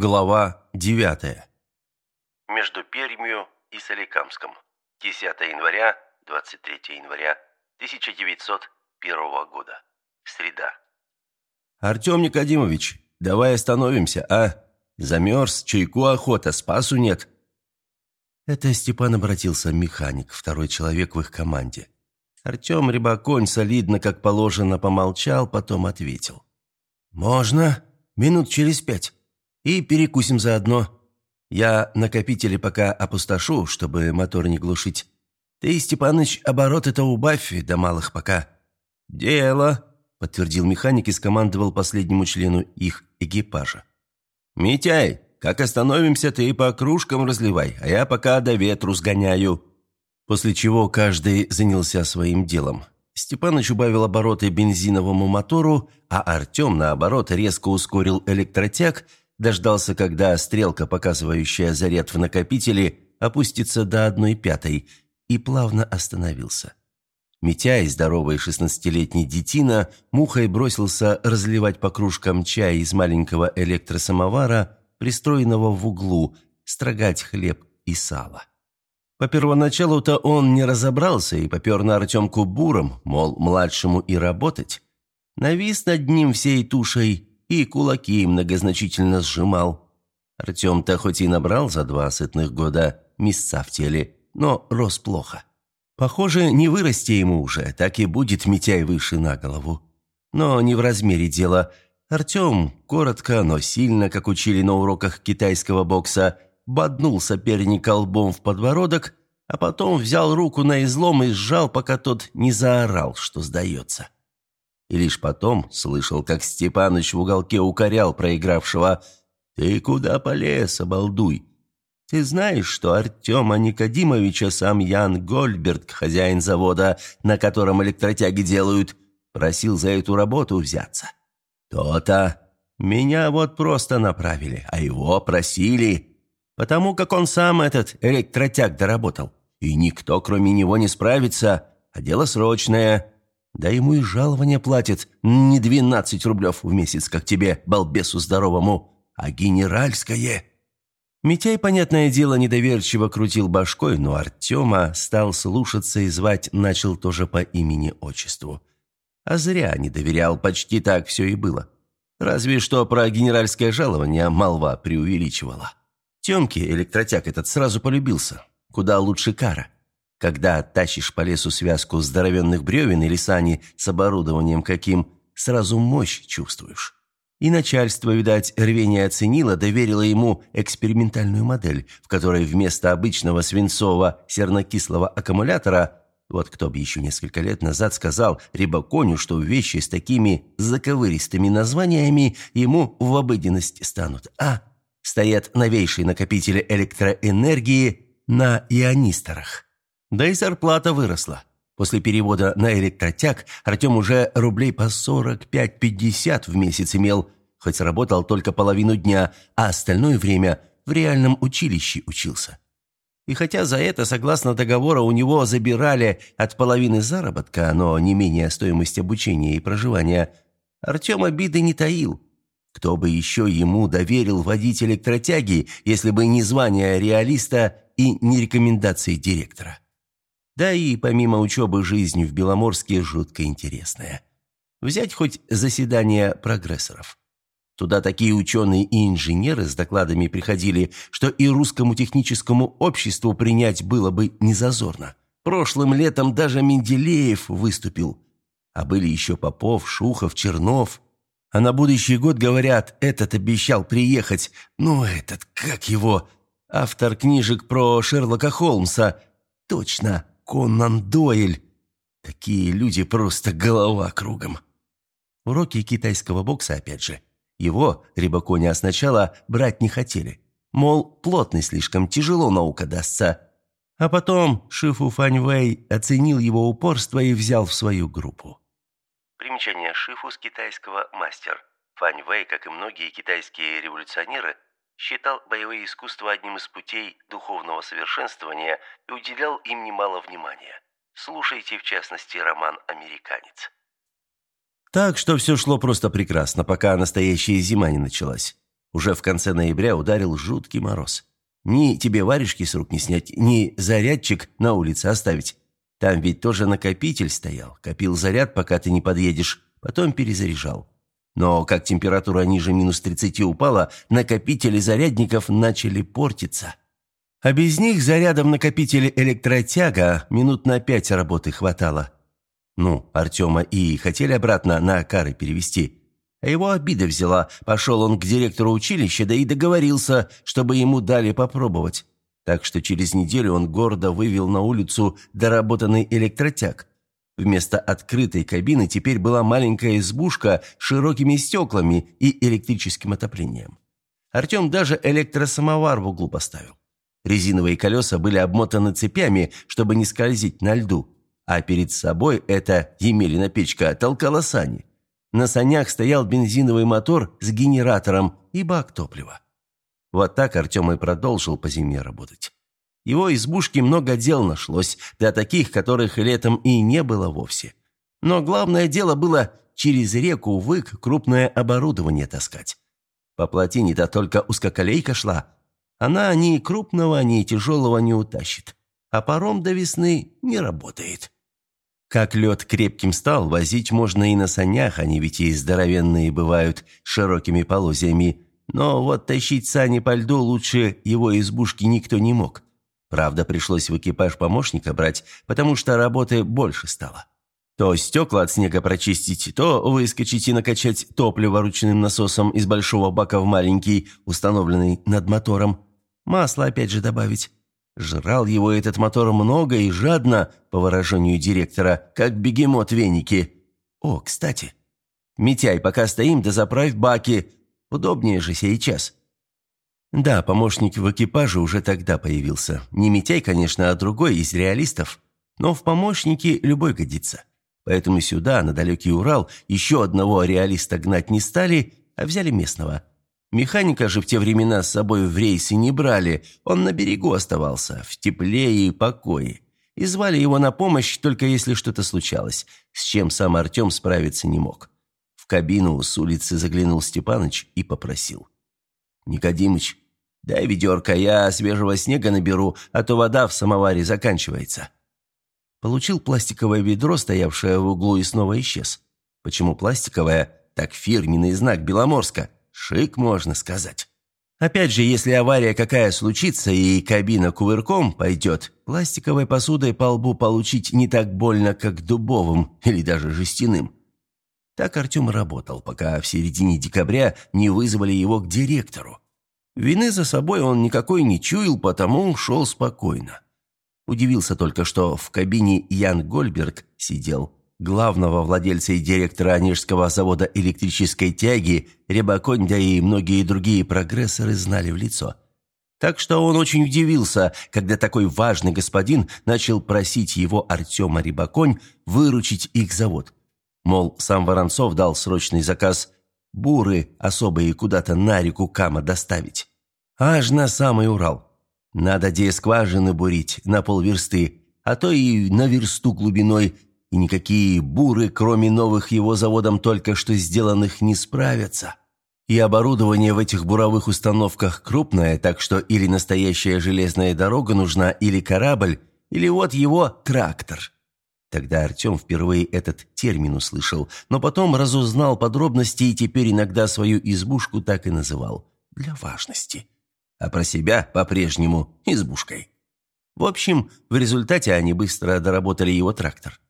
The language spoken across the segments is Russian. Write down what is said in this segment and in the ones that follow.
Глава 9. Между Пермью и Соликамском. 10 января, 23 января 1901 года. Среда. «Артем Никодимович, давай остановимся, а? Замерз, чайку охота, спасу нет». Это Степан обратился механик, второй человек в их команде. Артем Рябоконь солидно, как положено, помолчал, потом ответил. «Можно. Минут через пять. И перекусим заодно. Я накопители пока опустошу, чтобы мотор не глушить. Ты, Степаныч, обороты-то убавь, до малых пока». «Дело», — подтвердил механик и скомандовал последнему члену их экипажа. «Митяй, как остановимся, ты по кружкам разливай, а я пока до ветру сгоняю». После чего каждый занялся своим делом. Степаныч убавил обороты бензиновому мотору, а Артем, наоборот, резко ускорил электротяг, дождался, когда стрелка, показывающая заряд в накопителе, опустится до одной пятой, и плавно остановился. Митяй, здоровый шестнадцатилетний детина, мухой бросился разливать по кружкам чай из маленького электросамовара, пристроенного в углу, строгать хлеб и сало. По первоначалу-то он не разобрался и попер на Артемку буром, мол, младшему и работать. Навис над ним всей тушей и кулаки многозначительно сжимал. Артем-то хоть и набрал за два сытных года мясца в теле, но рос плохо. Похоже, не вырасти ему уже, так и будет Митяй выше на голову. Но не в размере дело. Артем, коротко, но сильно, как учили на уроках китайского бокса, боднул соперника лбом в подбородок, а потом взял руку на излом и сжал, пока тот не заорал, что сдается. И лишь потом слышал, как Степаныч в уголке укорял проигравшего «Ты куда полез, обалдуй?» «Ты знаешь, что Артема Никодимовича сам Ян Гольберг, хозяин завода, на котором электротяги делают, просил за эту работу взяться?» «То-то. Меня вот просто направили, а его просили потому как он сам этот электротяг доработал. И никто, кроме него, не справится, а дело срочное. Да ему и жалование платят не двенадцать рублев в месяц, как тебе, балбесу здоровому, а генеральское». Митяй, понятное дело, недоверчиво крутил башкой, но Артема стал слушаться и звать начал тоже по имени-отчеству. А зря не доверял, почти так все и было. Разве что про генеральское жалование молва преувеличивала. Темке электротяг этот сразу полюбился. Куда лучше кара. Когда тащишь по лесу связку здоровенных бревен или сани с оборудованием каким, сразу мощь чувствуешь. И начальство, видать, рвение оценило, доверило ему экспериментальную модель, в которой вместо обычного свинцово-сернокислого аккумулятора вот кто бы еще несколько лет назад сказал Рибаконю, что вещи с такими заковыристыми названиями ему в обыденность станут. А стоят новейшие накопители электроэнергии на ионисторах. Да и зарплата выросла. После перевода на электротяг Артем уже рублей по 45-50 в месяц имел, хоть работал только половину дня, а остальное время в реальном училище учился. И хотя за это, согласно договору, у него забирали от половины заработка, но не менее стоимость обучения и проживания, Артем обиды не таил – кто бы еще ему доверил водить электротяги, если бы не звание реалиста и не рекомендации директора? Да и помимо учебы жизнь в Беломорске жутко интересная. Взять хоть заседание прогрессоров. Туда такие ученые и инженеры с докладами приходили, что и русскому техническому обществу принять было бы незазорно. Прошлым летом даже Менделеев выступил. А были еще Попов, Шухов, Чернов – а на будущий год, говорят, этот обещал приехать. Ну, этот, как его? Автор книжек про Шерлока Холмса. Точно, Конан Дойль. Такие люди просто голова кругом. Уроки китайского бокса, опять же. Его, Рибаконя, сначала брать не хотели. Мол, плотный слишком, тяжело наука дастся. А потом Шифу Фаньвэй оценил его упорство и взял в свою группу. Примечание Шифу с китайского «мастер». Фань Вэй, как и многие китайские революционеры, считал боевые искусства одним из путей духовного совершенствования и уделял им немало внимания. Слушайте, в частности, роман «Американец». Так что все шло просто прекрасно, пока настоящая зима не началась. Уже в конце ноября ударил жуткий мороз. Ни тебе варежки с рук не снять, ни зарядчик на улице оставить. Там ведь тоже накопитель стоял. Копил заряд, пока ты не подъедешь, потом перезаряжал. Но как температура ниже минус 30 упала, накопители зарядников начали портиться. А без них заряда в накопителе электротяга минут на пять работы хватало. Ну, Артема и хотели обратно на кары перевести. А его обида взяла. Пошел он к директору училища, да и договорился, чтобы ему дали попробовать. Так что через неделю он гордо вывел на улицу доработанный электротяг. Вместо открытой кабины теперь была маленькая избушка с широкими стеклами и электрическим отоплением. Артем даже электросамовар в углу поставил. Резиновые колеса были обмотаны цепями, чтобы не скользить на льду, а перед собой эта Емелина печка толкала сани. На санях стоял бензиновый мотор с генератором и бак топлива. Вот так Артем и продолжил по зиме работать. Его избушке много дел нашлось, для таких, которых летом и не было вовсе. Но главное дело было через реку Вык крупное оборудование таскать. По плотине-то только узкоколейка шла. Она ни крупного, ни тяжелого не утащит. А паром до весны не работает. Как лед крепким стал, возить можно и на санях, они ведь и здоровенные бывают, с широкими полозьями, но вот тащить сани по льду лучше его избушки никто не мог. Правда, пришлось в экипаж помощника брать, потому что работы больше стало. То стекла от снега прочистить, то выскочить и накачать топливо ручным насосом из большого бака в маленький, установленный над мотором. Масло опять же добавить. Жрал его этот мотор много и жадно, по выражению директора, как бегемот веники. О, кстати, Митяй, пока стоим, да заправь баки, Удобнее же сейчас. Да, помощник в экипаже уже тогда появился. Не Митяй, конечно, а другой из реалистов. Но в помощники любой годится. Поэтому сюда, на далекий Урал, еще одного реалиста гнать не стали, а взяли местного. Механика же в те времена с собой в рейсы не брали, он на берегу оставался, в тепле и покое. И звали его на помощь, только если что-то случалось, с чем сам Артем справиться не мог кабину с улицы заглянул Степаныч и попросил. «Никодимыч, дай ведерко, я свежего снега наберу, а то вода в самоваре заканчивается». Получил пластиковое ведро, стоявшее в углу, и снова исчез. Почему пластиковое? Так фирменный знак Беломорска. Шик, можно сказать. Опять же, если авария какая случится и кабина кувырком пойдет, пластиковой посудой по лбу получить не так больно, как дубовым или даже жестяным. Так Артем работал, пока в середине декабря не вызвали его к директору. Вины за собой он никакой не чуял, потому шел спокойно. Удивился только, что в кабине Ян Гольберг сидел. Главного владельца и директора Онежского завода электрической тяги, Рябаконь, да и многие другие прогрессоры знали в лицо. Так что он очень удивился, когда такой важный господин начал просить его, Артема Рябаконь, выручить их завод. Мол, сам Воронцов дал срочный заказ буры особые куда-то на реку Кама доставить. Аж на самый Урал. Надо где скважины бурить на полверсты, а то и на версту глубиной, и никакие буры, кроме новых его заводом только что сделанных, не справятся. И оборудование в этих буровых установках крупное, так что или настоящая железная дорога нужна, или корабль, или вот его трактор. Тогда Артем впервые этот термин услышал, но потом разузнал подробности и теперь иногда свою избушку так и называл – для важности. А про себя по-прежнему – избушкой. В общем, в результате они быстро доработали его трактор.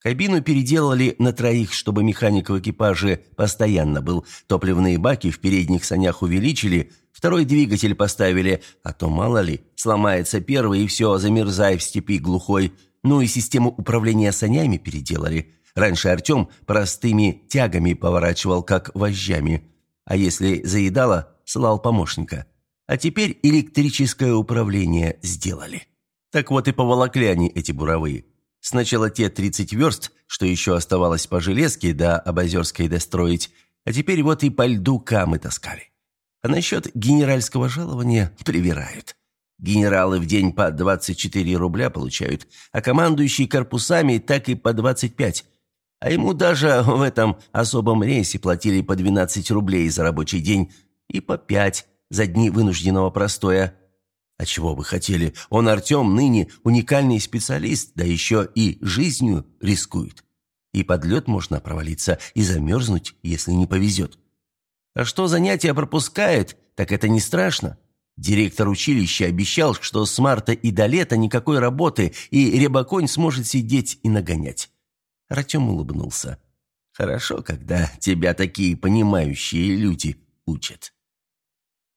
Кабину переделали на троих, чтобы механик в экипаже постоянно был. Топливные баки в передних санях увеличили, второй двигатель поставили, а то, мало ли, сломается первый и все, замерзай в степи глухой – ну и систему управления санями переделали. Раньше Артем простыми тягами поворачивал, как вожжами. А если заедало, слал помощника. А теперь электрическое управление сделали. Так вот и поволокли они эти буровые. Сначала те 30 верст, что еще оставалось по железке до Обозерской достроить, а теперь вот и по льду камы таскали. А насчет генеральского жалования привирают. Генералы в день по 24 рубля получают, а командующие корпусами так и по 25. А ему даже в этом особом рейсе платили по 12 рублей за рабочий день, и по пять за дни вынужденного простоя. А чего вы хотели? Он, Артем, ныне уникальный специалист, да еще и жизнью рискует. И под лед можно провалиться, и замерзнуть, если не повезет. А что занятия пропускает, так это не страшно. Директор училища обещал, что с марта и до лета никакой работы, и Рябоконь сможет сидеть и нагонять. Артем улыбнулся. «Хорошо, когда тебя такие понимающие люди учат».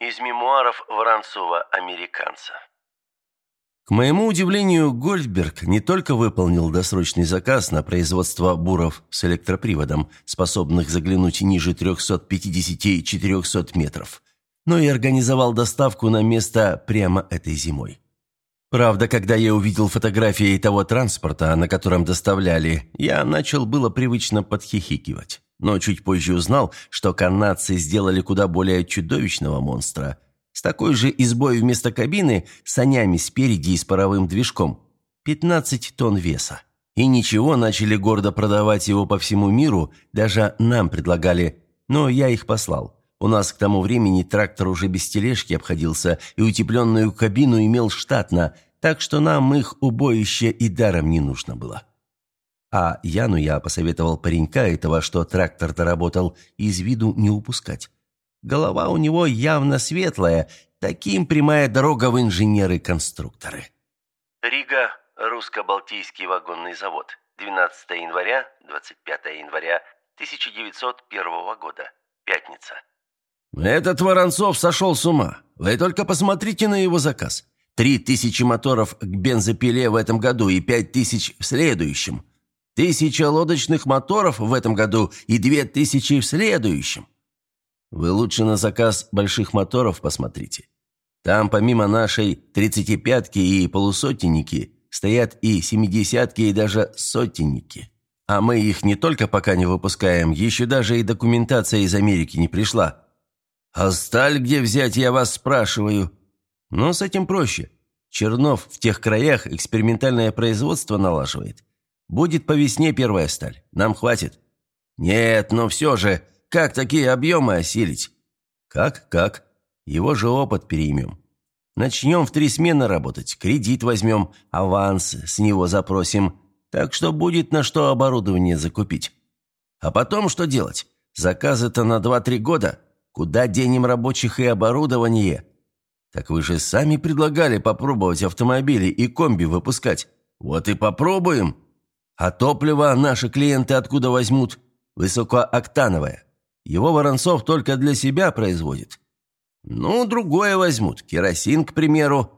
Из мемуаров Воронцова «Американца». К моему удивлению, Гольдберг не только выполнил досрочный заказ на производство буров с электроприводом, способных заглянуть ниже 350-400 метров, но и организовал доставку на место прямо этой зимой. Правда, когда я увидел фотографии того транспорта, на котором доставляли, я начал было привычно подхихикивать. Но чуть позже узнал, что канадцы сделали куда более чудовищного монстра. С такой же избой вместо кабины, санями спереди и с паровым движком. 15 тонн веса. И ничего, начали гордо продавать его по всему миру, даже нам предлагали, но я их послал. У нас к тому времени трактор уже без тележки обходился и утепленную кабину имел штатно, так что нам их убоище и даром не нужно было. А Яну я посоветовал паренька этого, что трактор доработал, из виду не упускать. Голова у него явно светлая, таким прямая дорога в инженеры-конструкторы. Рига, русско-балтийский вагонный завод. 12 января, 25 января 1901 года. Пятница. «Этот Воронцов сошел с ума. Вы только посмотрите на его заказ. Три тысячи моторов к бензопиле в этом году и пять тысяч в следующем. Тысяча лодочных моторов в этом году и две тысячи в следующем. Вы лучше на заказ больших моторов посмотрите. Там помимо нашей тридцатипятки и полусотенники стоят и семидесятки и даже сотенники. А мы их не только пока не выпускаем, еще даже и документация из Америки не пришла. «А сталь где взять, я вас спрашиваю?» «Но с этим проще. Чернов в тех краях экспериментальное производство налаживает. Будет по весне первая сталь. Нам хватит». «Нет, но все же, как такие объемы осилить?» «Как, как? Его же опыт переймем. Начнем в три смены работать, кредит возьмем, аванс с него запросим, так что будет на что оборудование закупить. А потом что делать? Заказы-то на два-три года». Куда денем рабочих и оборудование? Так вы же сами предлагали попробовать автомобили и комби выпускать. Вот и попробуем. А топливо наши клиенты откуда возьмут? Высокооктановое. Его Воронцов только для себя производит. Ну, другое возьмут. Керосин, к примеру.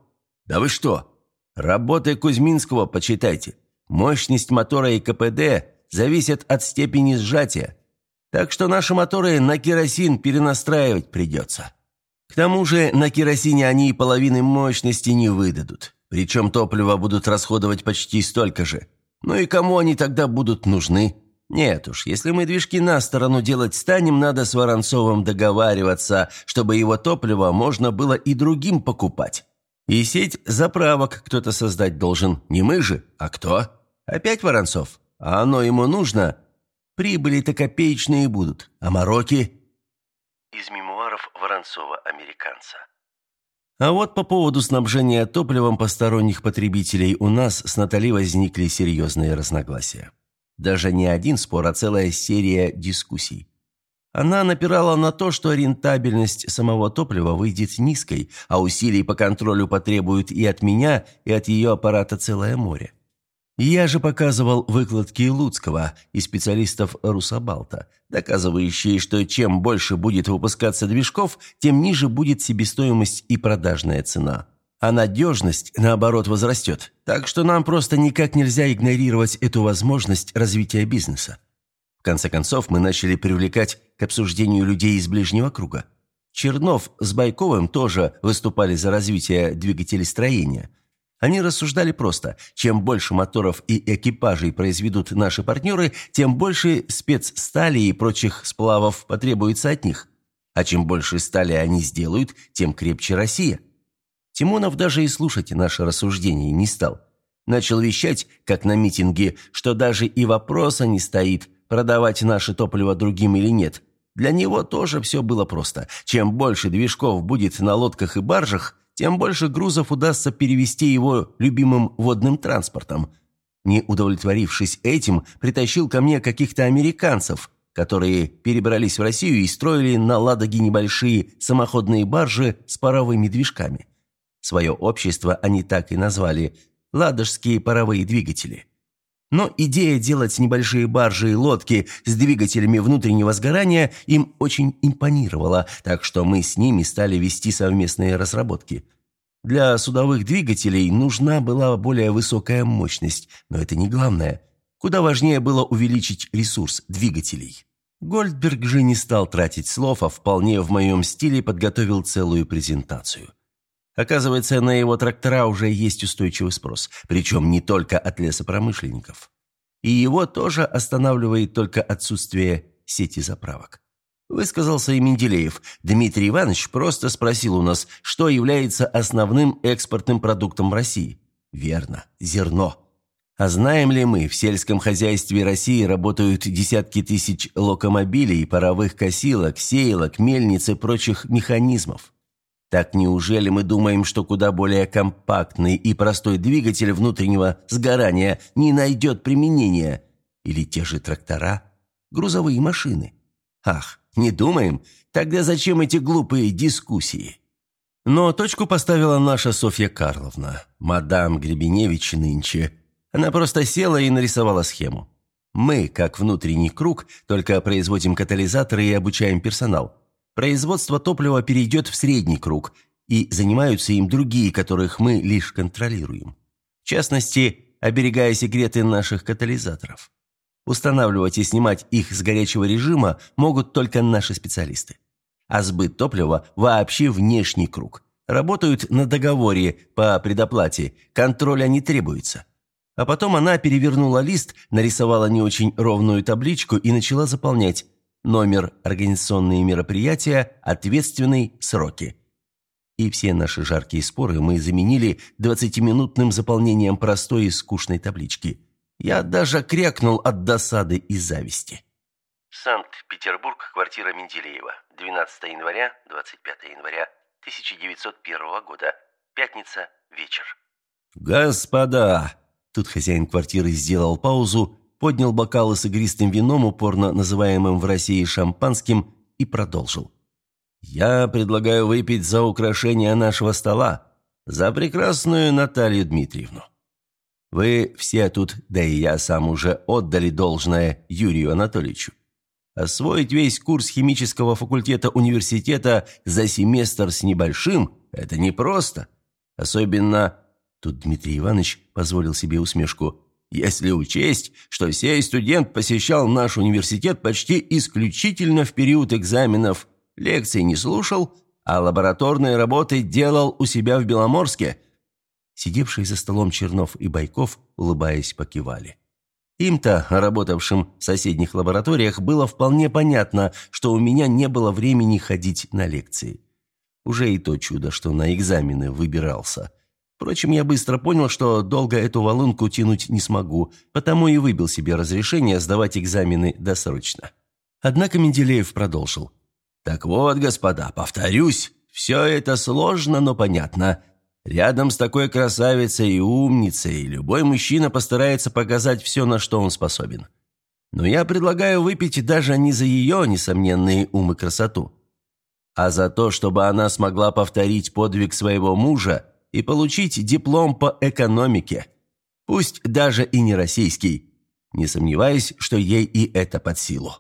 Да вы что? Работы Кузьминского почитайте. Мощность мотора и КПД зависят от степени сжатия. Так что наши моторы на керосин перенастраивать придется. К тому же на керосине они и половины мощности не выдадут. Причем топливо будут расходовать почти столько же. Ну и кому они тогда будут нужны? Нет уж, если мы движки на сторону делать станем, надо с Воронцовым договариваться, чтобы его топливо можно было и другим покупать. И сеть заправок кто-то создать должен. Не мы же, а кто? Опять Воронцов? А оно ему нужно? Прибыли-то копеечные будут, а мороки...» Из мемуаров Воронцова-американца. А вот по поводу снабжения топливом посторонних потребителей у нас с Натали возникли серьезные разногласия. Даже не один спор, а целая серия дискуссий. Она напирала на то, что рентабельность самого топлива выйдет низкой, а усилий по контролю потребуют и от меня, и от ее аппарата целое море. Я же показывал выкладки Луцкого и специалистов Русабалта, доказывающие, что чем больше будет выпускаться движков, тем ниже будет себестоимость и продажная цена. А надежность, наоборот, возрастет. Так что нам просто никак нельзя игнорировать эту возможность развития бизнеса. В конце концов, мы начали привлекать к обсуждению людей из ближнего круга. Чернов с Байковым тоже выступали за развитие двигателестроения – они рассуждали просто. Чем больше моторов и экипажей произведут наши партнеры, тем больше спецстали и прочих сплавов потребуется от них. А чем больше стали они сделают, тем крепче Россия. Тимонов даже и слушать наше рассуждение не стал. Начал вещать, как на митинге, что даже и вопроса не стоит, продавать наше топливо другим или нет. Для него тоже все было просто. Чем больше движков будет на лодках и баржах, тем больше грузов удастся перевести его любимым водным транспортом. Не удовлетворившись этим, притащил ко мне каких-то американцев, которые перебрались в Россию и строили на Ладоге небольшие самоходные баржи с паровыми движками. Свое общество они так и назвали «Ладожские паровые двигатели». Но идея делать небольшие баржи и лодки с двигателями внутреннего сгорания им очень импонировала, так что мы с ними стали вести совместные разработки. Для судовых двигателей нужна была более высокая мощность, но это не главное. Куда важнее было увеличить ресурс двигателей. Гольдберг же не стал тратить слов, а вполне в моем стиле подготовил целую презентацию. Оказывается, на его трактора уже есть устойчивый спрос, причем не только от лесопромышленников. И его тоже останавливает только отсутствие сети заправок. Высказался и Менделеев. Дмитрий Иванович просто спросил у нас, что является основным экспортным продуктом России. Верно, зерно. А знаем ли мы, в сельском хозяйстве России работают десятки тысяч локомобилей, паровых косилок, сеялок, мельниц и прочих механизмов? Так неужели мы думаем, что куда более компактный и простой двигатель внутреннего сгорания не найдет применения? Или те же трактора? Грузовые машины? Ах, не думаем? Тогда зачем эти глупые дискуссии? Но точку поставила наша Софья Карловна, мадам Гребеневич нынче. Она просто села и нарисовала схему. Мы, как внутренний круг, только производим катализаторы и обучаем персонал. Производство топлива перейдет в средний круг, и занимаются им другие, которых мы лишь контролируем. В частности, оберегая секреты наших катализаторов. Устанавливать и снимать их с горячего режима могут только наши специалисты. А сбыт топлива вообще внешний круг. Работают на договоре по предоплате, контроля не требуется. А потом она перевернула лист, нарисовала не очень ровную табличку и начала заполнять номер организационные мероприятия, ответственный сроки. И все наши жаркие споры мы заменили двадцатиминутным заполнением простой и скучной таблички. Я даже крякнул от досады и зависти. Санкт-Петербург, квартира Менделеева. 12 января, 25 января 1901 года. Пятница, вечер. «Господа!» Тут хозяин квартиры сделал паузу поднял бокалы с игристым вином, упорно называемым в России шампанским, и продолжил. «Я предлагаю выпить за украшение нашего стола, за прекрасную Наталью Дмитриевну. Вы все тут, да и я сам уже отдали должное Юрию Анатольевичу. Освоить весь курс химического факультета университета за семестр с небольшим – это непросто. Особенно, тут Дмитрий Иванович позволил себе усмешку, если учесть, что сей студент посещал наш университет почти исключительно в период экзаменов, лекций не слушал, а лабораторные работы делал у себя в Беломорске. Сидевшие за столом Чернов и Байков, улыбаясь, покивали. Им-то, работавшим в соседних лабораториях, было вполне понятно, что у меня не было времени ходить на лекции. Уже и то чудо, что на экзамены выбирался – Впрочем, я быстро понял, что долго эту волынку тянуть не смогу, потому и выбил себе разрешение сдавать экзамены досрочно. Однако Менделеев продолжил. «Так вот, господа, повторюсь, все это сложно, но понятно. Рядом с такой красавицей и умницей любой мужчина постарается показать все, на что он способен. Но я предлагаю выпить даже не за ее несомненные ум и красоту, а за то, чтобы она смогла повторить подвиг своего мужа и получить диплом по экономике, пусть даже и не российский. Не сомневаюсь, что ей и это под силу.